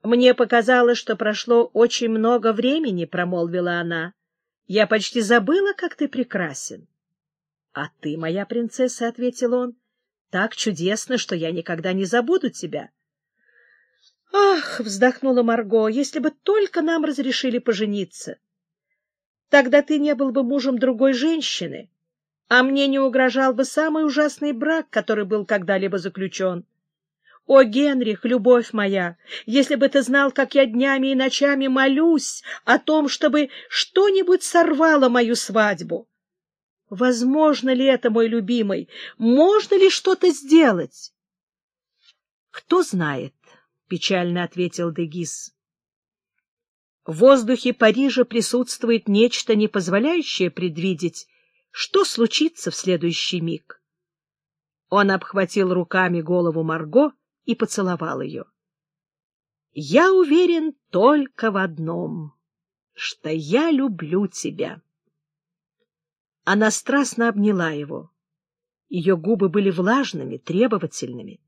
— Мне показалось, что прошло очень много времени, — промолвила она. — Я почти забыла, как ты прекрасен. — А ты, моя принцесса, — ответил он, — так чудесно, что я никогда не забуду тебя. — Ах, — вздохнула Марго, — если бы только нам разрешили пожениться. Тогда ты не был бы мужем другой женщины, а мне не угрожал бы самый ужасный брак, который был когда-либо заключен. О, Генрих, любовь моя, если бы ты знал, как я днями и ночами молюсь о том, чтобы что-нибудь сорвало мою свадьбу. Возможно ли это, мой любимый? Можно ли что-то сделать? — Кто знает, — печально ответил Дегис. В воздухе Парижа присутствует нечто, не позволяющее предвидеть, что случится в следующий миг. Он обхватил руками голову Марго и поцеловал ее. «Я уверен только в одном, что я люблю тебя». Она страстно обняла его. Ее губы были влажными, требовательными.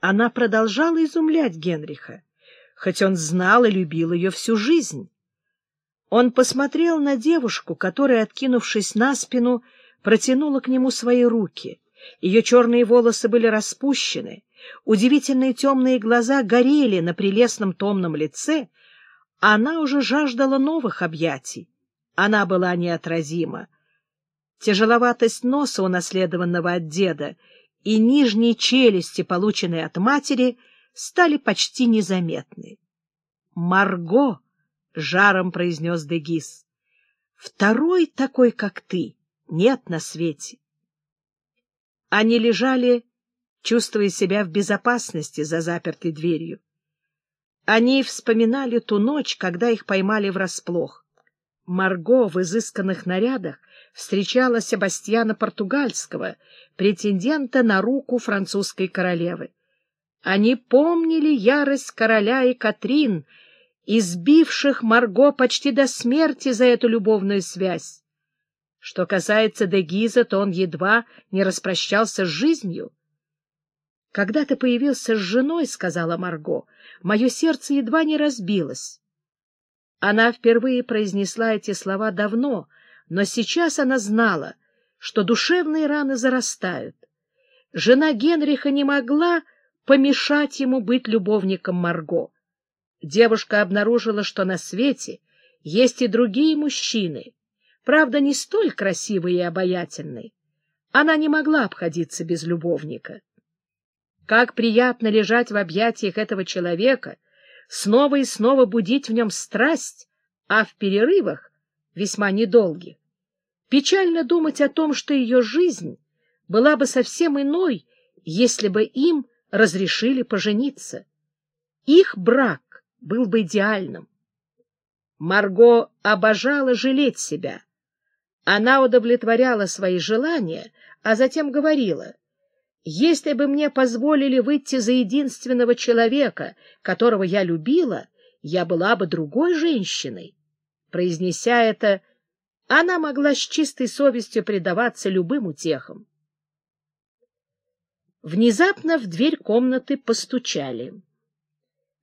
Она продолжала изумлять Генриха, хоть он знал и любил ее всю жизнь. Он посмотрел на девушку, которая, откинувшись на спину, протянула к нему свои руки. Ее черные волосы были распущены, Удивительные темные глаза горели на прелестном томном лице, она уже жаждала новых объятий. Она была неотразима. Тяжеловатость носа, унаследованного от деда, и нижние челюсти, полученные от матери, стали почти незаметны. «Марго!» — жаром произнес Дегис. «Второй такой, как ты, нет на свете». Они лежали чувствуя себя в безопасности за запертой дверью. Они вспоминали ту ночь, когда их поймали врасплох. Марго в изысканных нарядах встречала Себастьяна Португальского, претендента на руку французской королевы. Они помнили ярость короля и Катрин, избивших Марго почти до смерти за эту любовную связь. Что касается Дегиза, то он едва не распрощался с жизнью. «Когда ты появился с женой, — сказала Марго, — мое сердце едва не разбилось». Она впервые произнесла эти слова давно, но сейчас она знала, что душевные раны зарастают. Жена Генриха не могла помешать ему быть любовником Марго. Девушка обнаружила, что на свете есть и другие мужчины, правда, не столь красивые и обаятельные. Она не могла обходиться без любовника. Как приятно лежать в объятиях этого человека, снова и снова будить в нем страсть, а в перерывах, весьма недолгих, печально думать о том, что ее жизнь была бы совсем иной, если бы им разрешили пожениться. Их брак был бы идеальным. Марго обожала жалеть себя. Она удовлетворяла свои желания, а затем говорила — если бы мне позволили выйти за единственного человека, которого я любила, я была бы другой женщиной. Произнеся это, она могла с чистой совестью предаваться любым утехам. Внезапно в дверь комнаты постучали.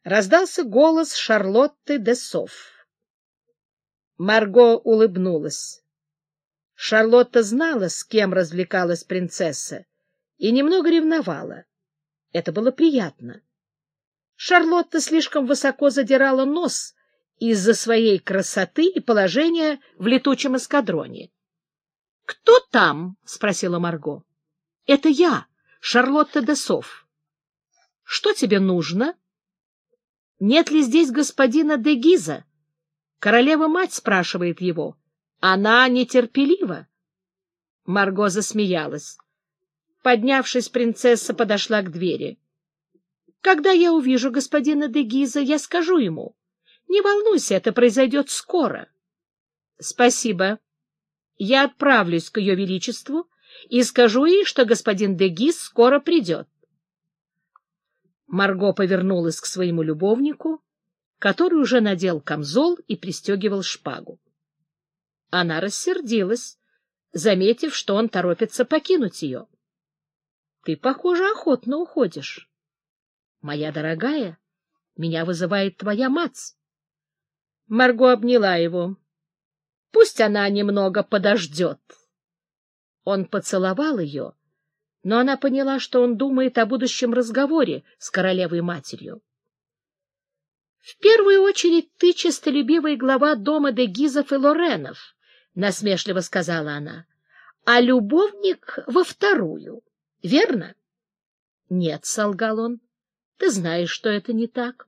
Раздался голос Шарлотты де Софф. Марго улыбнулась. Шарлотта знала, с кем развлекалась принцесса, и немного ревновала. Это было приятно. Шарлотта слишком высоко задирала нос из-за своей красоты и положения в летучем эскадроне. — Кто там? — спросила Марго. — Это я, Шарлотта Десов. — Что тебе нужно? — Нет ли здесь господина де Гиза? Королева-мать спрашивает его. Она нетерпелива. Марго засмеялась. Поднявшись, принцесса подошла к двери. — Когда я увижу господина де Гиза, я скажу ему. Не волнуйся, это произойдет скоро. — Спасибо. Я отправлюсь к ее величеству и скажу ей, что господин де Гиз скоро придет. Марго повернулась к своему любовнику, который уже надел камзол и пристегивал шпагу. Она рассердилась, заметив, что он торопится покинуть ее. Ты, похоже, охотно уходишь. Моя дорогая, Меня вызывает твоя мать. Марго обняла его. Пусть она немного подождет. Он поцеловал ее, но она поняла, что он думает о будущем разговоре с королевой-матерью. — В первую очередь ты честолюбивый глава дома де Гизов и Лоренов, — насмешливо сказала она, — а любовник во вторую, верно? — Нет, — солгал он, — ты знаешь, что это не так.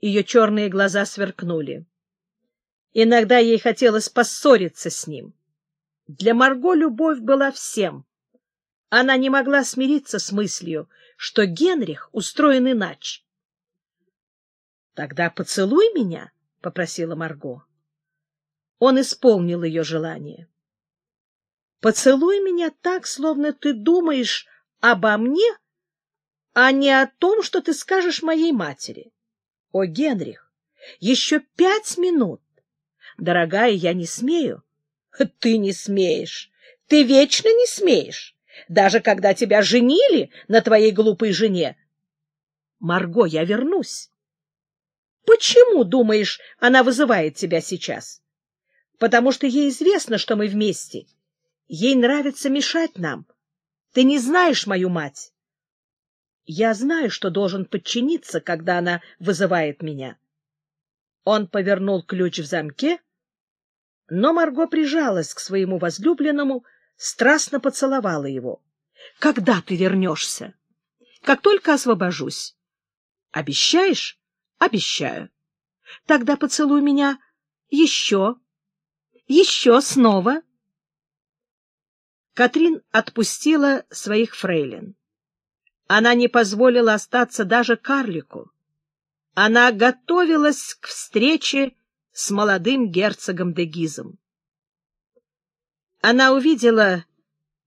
Ее черные глаза сверкнули. Иногда ей хотелось поссориться с ним. Для Марго любовь была всем. Она не могла смириться с мыслью, что Генрих устроен иначе. — Тогда поцелуй меня, — попросила Марго. Он исполнил ее желание. — Поцелуй меня так, словно ты думаешь обо мне, а не о том, что ты скажешь моей матери. О, Генрих, еще пять минут. Дорогая, я не смею. Ты не смеешь. Ты вечно не смеешь. Даже когда тебя женили на твоей глупой жене. Марго, я вернусь. Почему, думаешь, она вызывает тебя сейчас? Потому что ей известно, что мы вместе. Ей нравится мешать нам. Ты не знаешь мою мать. Я знаю, что должен подчиниться, когда она вызывает меня. Он повернул ключ в замке, но Марго прижалась к своему возлюбленному, страстно поцеловала его. — Когда ты вернешься? — Как только освобожусь. — Обещаешь? — Обещаю. — Тогда поцелуй меня еще. Еще снова. Катрин отпустила своих фрейлин. Она не позволила остаться даже карлику. Она готовилась к встрече с молодым герцогом де Гизом. Она увидела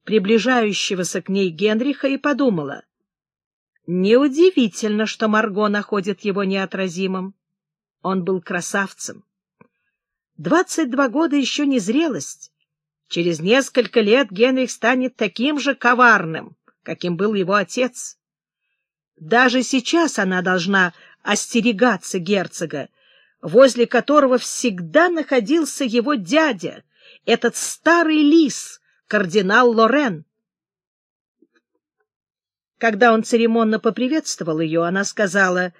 приближающегося к ней Генриха и подумала, неудивительно, что Марго находит его неотразимым. Он был красавцем. Двадцать два года еще не зрелость. Через несколько лет Генрих станет таким же коварным, каким был его отец. Даже сейчас она должна остерегаться герцога, возле которого всегда находился его дядя, этот старый лис, кардинал Лорен. Когда он церемонно поприветствовал ее, она сказала,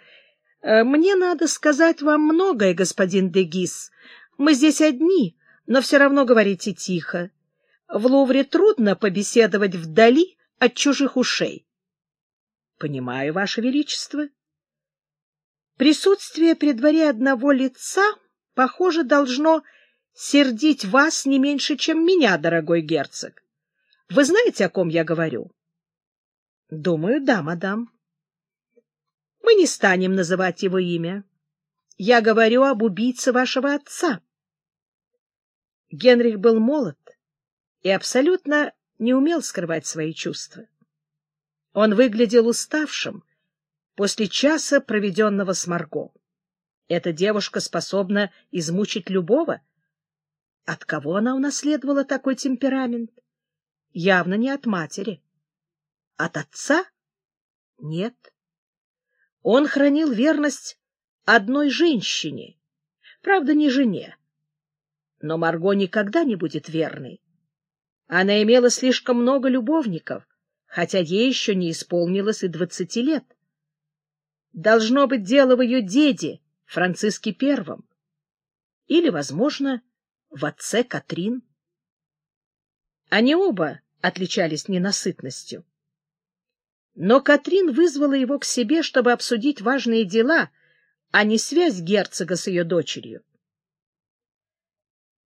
«Э, «Мне надо сказать вам многое, господин Дегис. Мы здесь одни, но все равно говорите тихо. В Лувре трудно побеседовать вдали от чужих ушей. — Понимаю, Ваше Величество. Присутствие при дворе одного лица, похоже, должно сердить вас не меньше, чем меня, дорогой герцог. Вы знаете, о ком я говорю? — Думаю, да, мадам. — Мы не станем называть его имя. Я говорю об убийце вашего отца. Генрих был молод и абсолютно не умел скрывать свои чувства. Он выглядел уставшим после часа, проведенного с Марго. Эта девушка способна измучить любого. От кого она унаследовала такой темперамент? Явно не от матери. От отца? Нет. Он хранил верность одной женщине, правда, не жене. Но Марго никогда не будет верной. Она имела слишком много любовников, хотя ей еще не исполнилось и двадцати лет. Должно быть дело в ее деде, Франциске Первом. Или, возможно, в отце Катрин. Они оба отличались ненасытностью. Но Катрин вызвала его к себе, чтобы обсудить важные дела, а не связь герцога с ее дочерью. —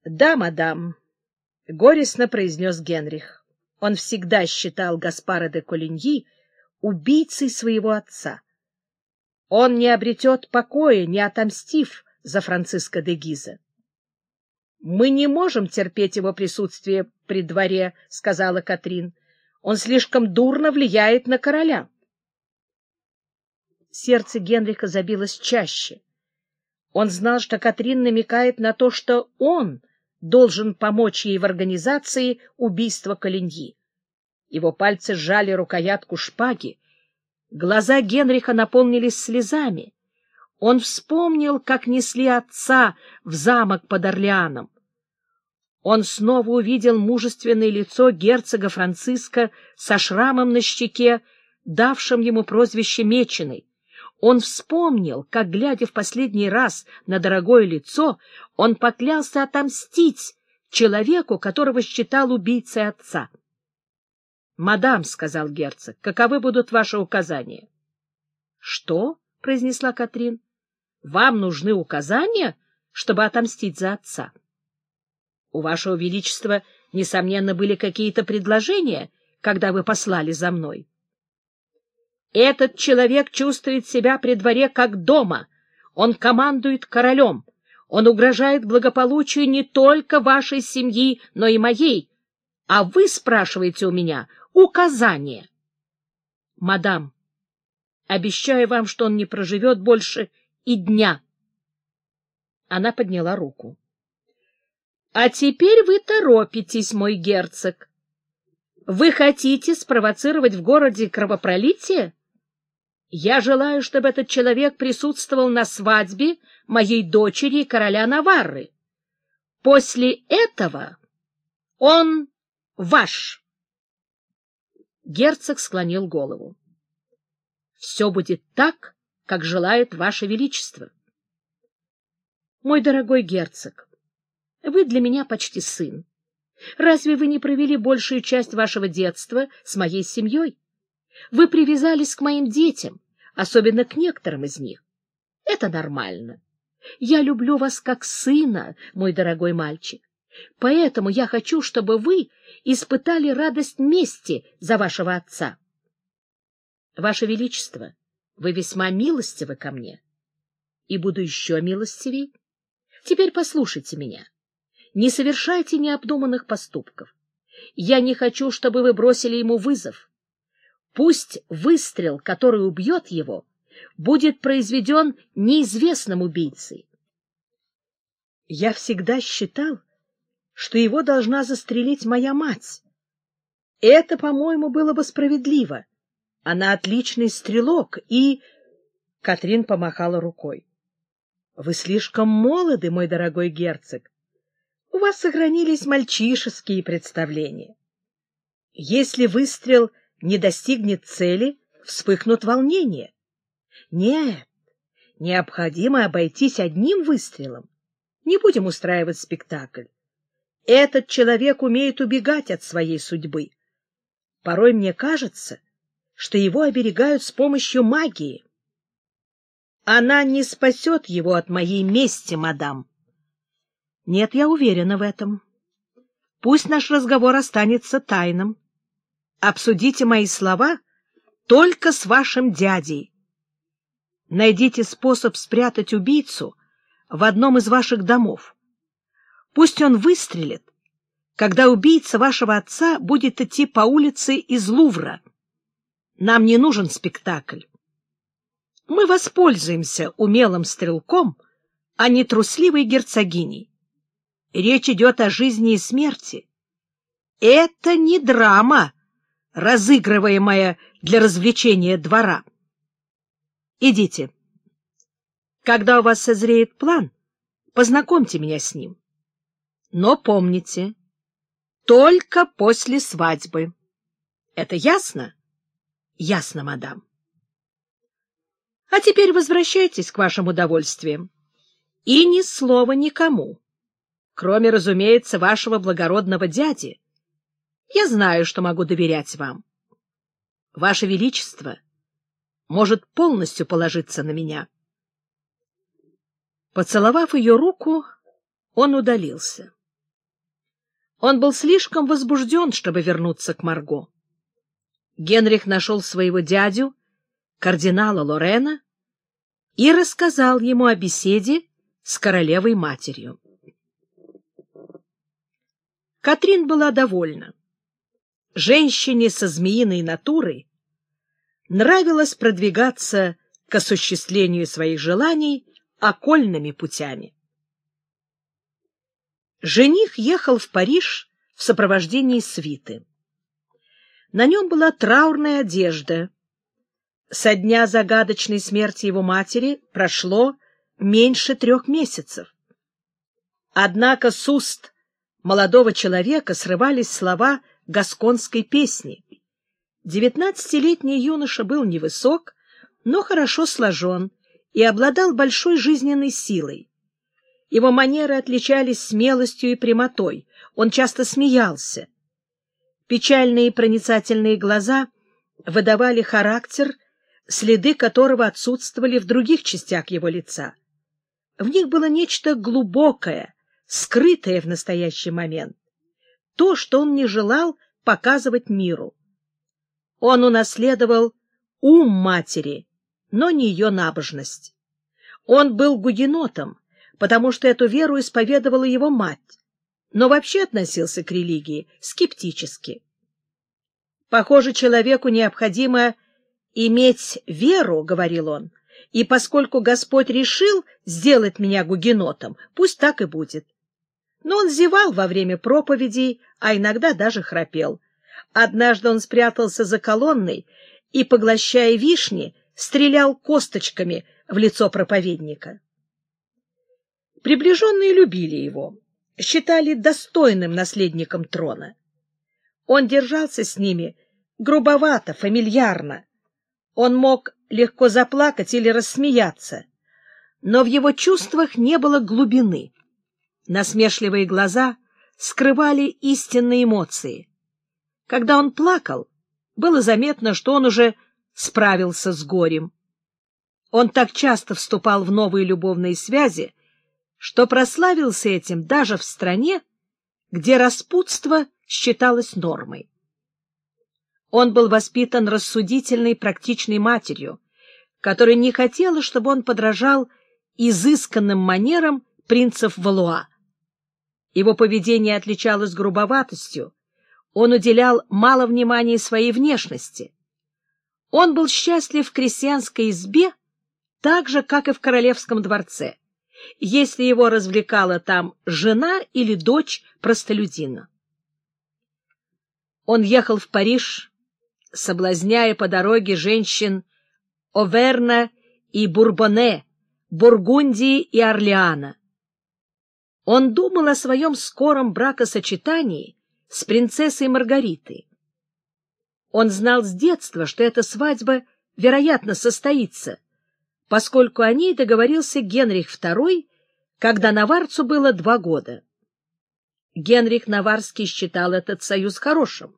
Да, мадам, — горестно произнес Генрих. Он всегда считал Гаспара де Колиньи убийцей своего отца. Он не обретет покоя, не отомстив за Франциско де Гиза. — Мы не можем терпеть его присутствие при дворе, — сказала Катрин. — Он слишком дурно влияет на короля. Сердце Генриха забилось чаще. Он знал, что Катрин намекает на то, что он — должен помочь ей в организации убийства Калиньи. Его пальцы сжали рукоятку шпаги, Глаза Генриха наполнились слезами. Он вспомнил, как несли отца в замок под Орлеаном. Он снова увидел мужественное лицо герцога Франциска со шрамом на щеке, давшим ему прозвище Меченый. Он вспомнил, как, глядя в последний раз на дорогое лицо, он поклялся отомстить человеку, которого считал убийцей отца. — Мадам, — сказал герцог, — каковы будут ваши указания? — Что? — произнесла Катрин. — Вам нужны указания, чтобы отомстить за отца? — У вашего величества, несомненно, были какие-то предложения, когда вы послали за мной. — этот человек чувствует себя при дворе как дома. Он командует королем. Он угрожает благополучию не только вашей семьи, но и моей. А вы спрашиваете у меня указания. Мадам, обещаю вам, что он не проживет больше и дня. Она подняла руку. — А теперь вы торопитесь, мой герцог. Вы хотите спровоцировать в городе кровопролитие? — я желаю, чтобы этот человек присутствовал на свадьбе моей дочери и короля Наварры. После этого он ваш. Герцог склонил голову. Все будет так, как желает ваше величество. Мой дорогой герцог, вы для меня почти сын. Разве вы не провели большую часть вашего детства с моей семьей? Вы привязались к моим детям, особенно к некоторым из них. Это нормально. Я люблю вас как сына, мой дорогой мальчик. Поэтому я хочу, чтобы вы испытали радость мести за вашего отца. Ваше Величество, вы весьма милостивы ко мне. И буду еще милостивей. Теперь послушайте меня. Не совершайте необдуманных поступков. Я не хочу, чтобы вы бросили ему вызов. Пусть выстрел, который убьет его, будет произведен неизвестным убийцей. Я всегда считал, что его должна застрелить моя мать. Это, по-моему, было бы справедливо. Она отличный стрелок, и... Катрин помахала рукой. — Вы слишком молоды, мой дорогой герцог. У вас сохранились мальчишеские представления. Если выстрел не достигнет цели, вспыхнут волнения. Нет, необходимо обойтись одним выстрелом. Не будем устраивать спектакль. Этот человек умеет убегать от своей судьбы. Порой мне кажется, что его оберегают с помощью магии. Она не спасет его от моей мести, мадам. Нет, я уверена в этом. Пусть наш разговор останется тайным обсудите мои слова только с вашим дядей. Найдите способ спрятать убийцу в одном из ваших домов. Пусть он выстрелит, когда убийца вашего отца будет идти по улице из Лувра. Нам не нужен спектакль. Мы воспользуемся умелым стрелком, а не трусливой герцогиней. Речь идет о жизни и смерти. Это не драма, разыгрываемая для развлечения двора. Идите. Когда у вас созреет план, познакомьте меня с ним. Но помните, только после свадьбы. Это ясно? Ясно, мадам. А теперь возвращайтесь к вашим удовольствиям. И ни слова никому, кроме, разумеется, вашего благородного дяди, я знаю, что могу доверять вам. Ваше Величество может полностью положиться на меня. Поцеловав ее руку, он удалился. Он был слишком возбужден, чтобы вернуться к Марго. Генрих нашел своего дядю, кардинала Лорена, и рассказал ему о беседе с королевой-матерью. Катрин была довольна женщине со змеиной натурой нравилось продвигаться к осуществлению своих желаний окольными путями. Жених ехал в Париж в сопровождении свиты. На нем была траурная одежда Со дня загадочной смерти его матери прошло меньше трех месяцев. Однако с уст молодого человека срывались слова гасконской песни. Девятнадцатилетний юноша был невысок, но хорошо сложен и обладал большой жизненной силой. Его манеры отличались смелостью и прямотой, он часто смеялся. Печальные проницательные глаза выдавали характер, следы которого отсутствовали в других частях его лица. В них было нечто глубокое, скрытое в настоящий момент, то, что он не желал показывать миру. Он унаследовал ум матери, но не ее набожность. Он был гугенотом, потому что эту веру исповедовала его мать, но вообще относился к религии скептически. Похоже, человеку необходимо иметь веру, — говорил он, — и поскольку Господь решил сделать меня гугенотом, пусть так и будет. Но он зевал во время проповедей, а иногда даже храпел. Однажды он спрятался за колонной и, поглощая вишни, стрелял косточками в лицо проповедника. Приближенные любили его, считали достойным наследником трона. Он держался с ними грубовато, фамильярно. Он мог легко заплакать или рассмеяться, но в его чувствах не было глубины. Насмешливые глаза скрывали истинные эмоции. Когда он плакал, было заметно, что он уже справился с горем. Он так часто вступал в новые любовные связи, что прославился этим даже в стране, где распутство считалось нормой. Он был воспитан рассудительной, практичной матерью, которая не хотела, чтобы он подражал изысканным манерам принцев Валуа. Его поведение отличалось грубоватостью, он уделял мало внимания своей внешности. Он был счастлив в крестьянской избе так же, как и в королевском дворце если его развлекала там жена или дочь простолюдина. Он ехал в Париж, соблазняя по дороге женщин Оверна и Бурбоне, Бургундии и Орлеана. Он думал о своем скором бракосочетании с принцессой Маргаритой. Он знал с детства, что эта свадьба, вероятно, состоится, поскольку о ней договорился Генрих II, когда Наварцу было два года. Генрих Наварский считал этот союз хорошим.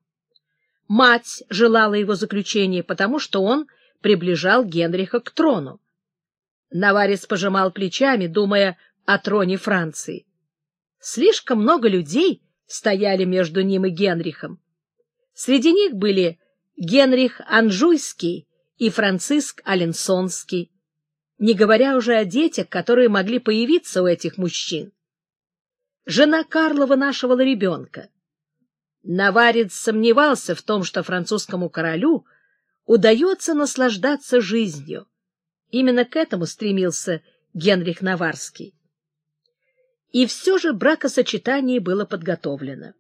Мать желала его заключения, потому что он приближал Генриха к трону. Наварец пожимал плечами, думая о троне Франции. Слишком много людей стояли между ним и Генрихом. Среди них были Генрих Анжуйский и Франциск Аленсонский не говоря уже о детях, которые могли появиться у этих мужчин. Жена Карла вынашивала ребенка. Наварец сомневался в том, что французскому королю удается наслаждаться жизнью. Именно к этому стремился Генрих Наварский. И все же бракосочетание было подготовлено.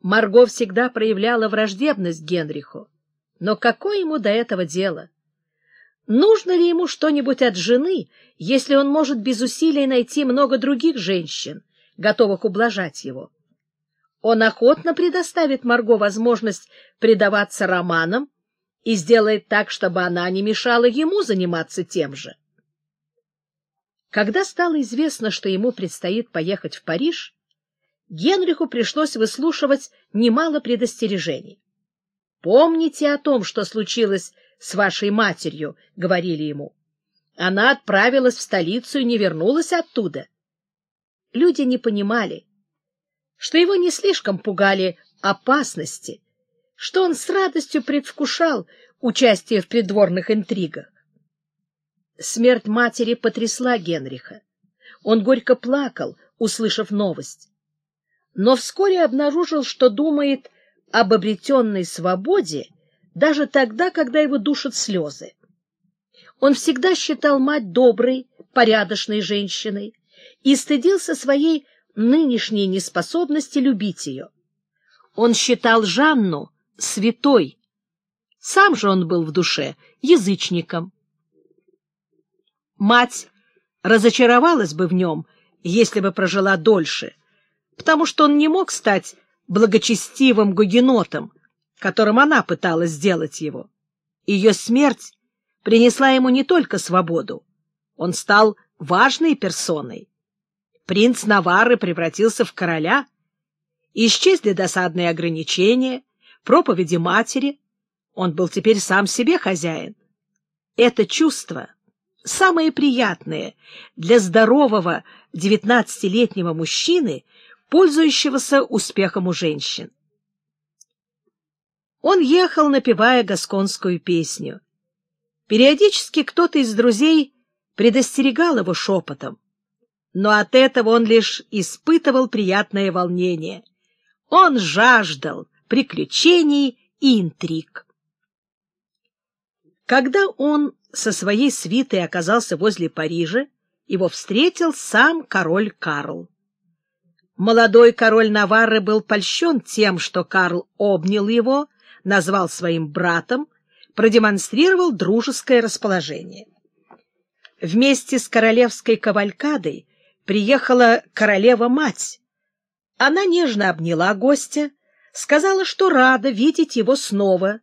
Марго всегда проявляла враждебность Генриху, но какое ему до этого дело? Нужно ли ему что-нибудь от жены, если он может без усилий найти много других женщин, готовых ублажать его? Он охотно предоставит Марго возможность предаваться романам и сделает так, чтобы она не мешала ему заниматься тем же. Когда стало известно, что ему предстоит поехать в Париж, Генриху пришлось выслушивать немало предостережений. Помните о том, что случилось с вашей матерью, — говорили ему. Она отправилась в столицу и не вернулась оттуда. Люди не понимали, что его не слишком пугали опасности, что он с радостью предвкушал участие в придворных интригах. Смерть матери потрясла Генриха. Он горько плакал, услышав новость. Но вскоре обнаружил, что думает об обретенной свободе даже тогда, когда его душат слезы. Он всегда считал мать доброй, порядочной женщиной и стыдился своей нынешней неспособности любить ее. Он считал Жанну святой, Сам же он был в душе язычником. Мать разочаровалась бы в нем, если бы прожила дольше, потому что он не мог стать благочестивым гугенотом, которым она пыталась сделать его. Ее смерть принесла ему не только свободу, он стал важной персоной. Принц Навары превратился в короля, исчезли досадные ограничения, проповеди матери, он был теперь сам себе хозяин. Это чувство, самое приятное для здорового девятнадцатилетнего мужчины, пользующегося успехом у женщин. Он ехал, напевая гасконскую песню. Периодически кто-то из друзей предостерегал его шепотом, но от этого он лишь испытывал приятное волнение. Он жаждал приключений и интриг. Когда он со своей свитой оказался возле Парижа, его встретил сам король Карл. Молодой король Наварры был польщен тем, что Карл обнял его, назвал своим братом, продемонстрировал дружеское расположение. Вместе с королевской кавалькадой приехала королева-мать. Она нежно обняла гостя, сказала, что рада видеть его снова.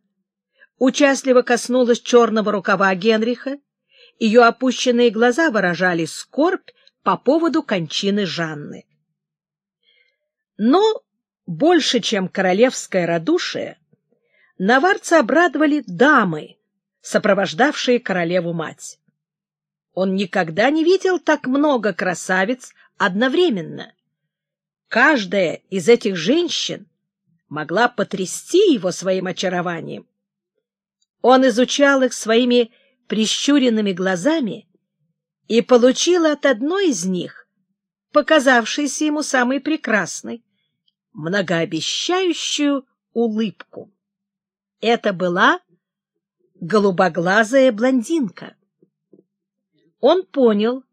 Участливо коснулась черного рукава Генриха. Ее опущенные глаза выражали скорбь по поводу кончины Жанны. Но больше, чем королевское радушие, наварца обрадовали дамы, сопровождавшие королеву-мать. Он никогда не видел так много красавиц одновременно. Каждая из этих женщин могла потрясти его своим очарованием. Он изучал их своими прищуренными глазами и получил от одной из них, показавшейся ему самой прекрасной, многообещающую улыбку. Это была голубоглазая блондинка. Он понял,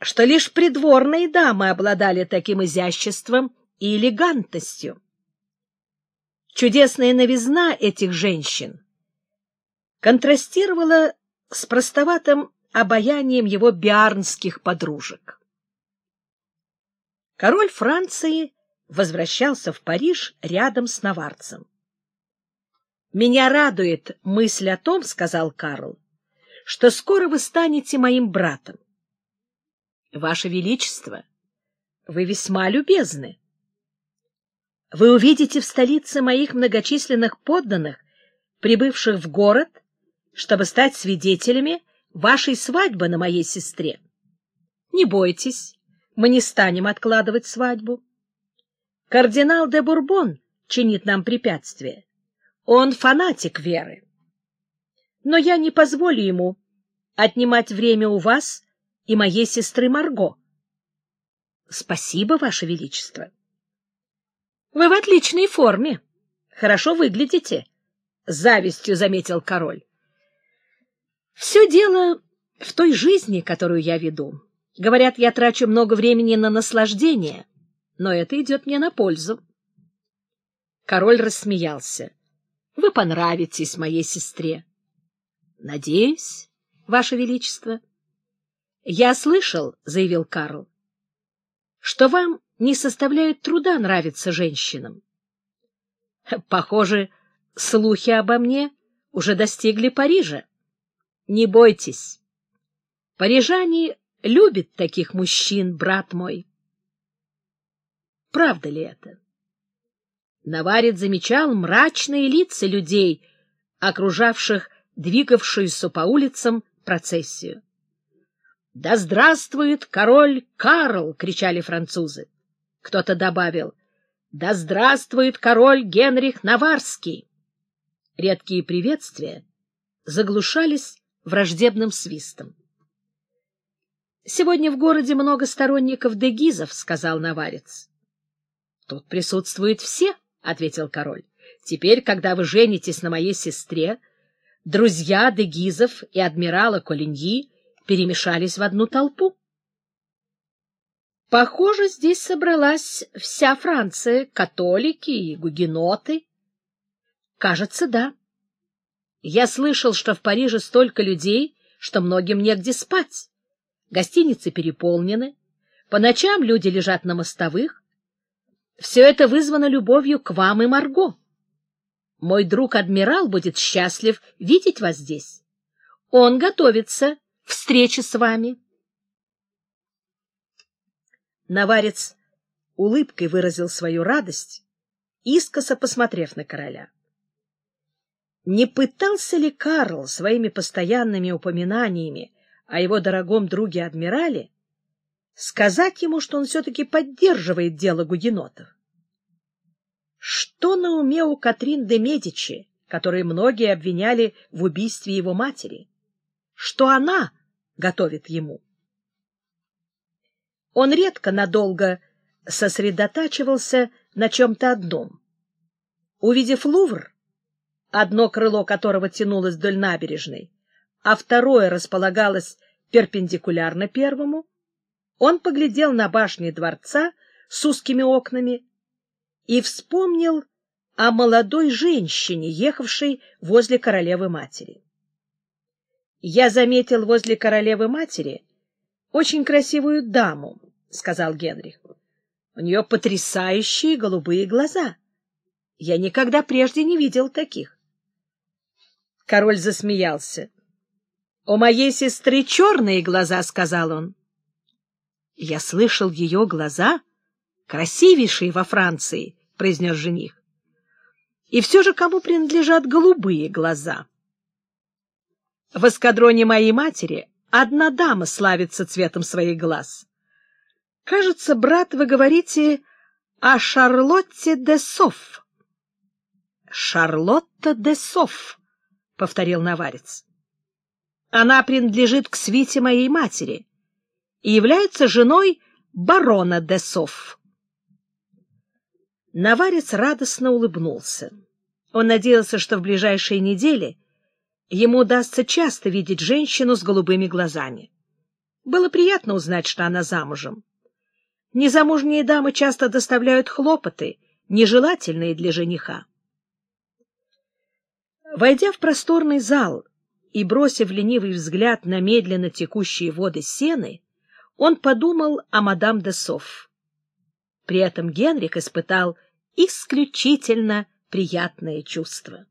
что лишь придворные дамы обладали таким изяществом и элегантностью. Чудесная новизна этих женщин контрастировала с простоватым обаянием его биарнских подружек. Король Франции возвращался в Париж рядом с наварцем. «Меня радует мысль о том, — сказал Карл, — что скоро вы станете моим братом. Ваше Величество, вы весьма любезны. Вы увидите в столице моих многочисленных подданных, прибывших в город, чтобы стать свидетелями вашей свадьбы на моей сестре. Не бойтесь, мы не станем откладывать свадьбу. Кардинал де Бурбон чинит нам препятствие. Он фанатик веры. Но я не позволю ему отнимать время у вас и моей сестры Марго. Спасибо, Ваше Величество. Вы в отличной форме. Хорошо выглядите, — завистью заметил король. Все дело в той жизни, которую я веду. Говорят, я трачу много времени на наслаждение, но это идет мне на пользу. Король рассмеялся. — Вы понравитесь моей сестре. — Надеюсь, Ваше Величество. — Я слышал, — заявил Карл, — что вам не составляет труда нравиться женщинам. Похоже, слухи обо мне уже достигли Парижа. Не бойтесь. Парижане любят таких мужчин, брат мой. Правда ли это? Наварит замечал мрачные лица людей, окружавших двигавшуюся по улицам процессию. «Да здравствует король Карл!» — кричали французы. Кто-то добавил «Да здравствует король Генрих Наварский!» Редкие приветствия заглушались враждебным свистом. «Сегодня в городе много сторонников дегизов», — сказал наварец. «Тут присутствуют все», — ответил король. «Теперь, когда вы женитесь на моей сестре, друзья дегизов и адмирала Колиньи перемешались в одну толпу». Похоже, здесь собралась вся Франция, католики и гугеноты. Кажется, да. Я слышал, что в Париже столько людей, что многим негде спать. Гостиницы переполнены, по ночам люди лежат на мостовых. Все это вызвано любовью к вам и Марго. Мой друг-адмирал будет счастлив видеть вас здесь. Он готовится к встрече с вами. Наварец улыбкой выразил свою радость, искоса посмотрев на короля. Не пытался ли Карл своими постоянными упоминаниями о его дорогом друге-адмирале сказать ему, что он все-таки поддерживает дело гугенотов? Что на уме у Катрин де Медичи, которой многие обвиняли в убийстве его матери? Что она готовит ему? Он редко надолго сосредотачивался на чем-то одном. Увидев Лувр, одно крыло которого тянулось вдоль набережной, а второе располагалось перпендикулярно первому, он поглядел на башни дворца с узкими окнами и вспомнил о молодой женщине, ехавшей возле королевы-матери. «Я заметил возле королевы-матери очень красивую даму», — сказал Генрих. «У нее потрясающие голубые глаза. Я никогда прежде не видел таких». Король засмеялся. «У моей сестры черные глаза», — сказал он. «Я слышал ее глаза, красивейшие во Франции», — произнес жених. «И все же кому принадлежат голубые глаза?» «В эскадроне моей матери одна дама славится цветом своих глаз. Кажется, брат, вы говорите о Шарлотте де Софф». «Шарлотта де Софф», — повторил наварец. Она принадлежит к свите моей матери и является женой барона де Софф. Наварец радостно улыбнулся. Он надеялся, что в ближайшие недели ему удастся часто видеть женщину с голубыми глазами. Было приятно узнать, что она замужем. Незамужние дамы часто доставляют хлопоты, нежелательные для жениха. Войдя в просторный зал и бросив ленивый взгляд на медленно текущие воды сены, он подумал о мадам де Софф. При этом Генрих испытал исключительно приятное чувство.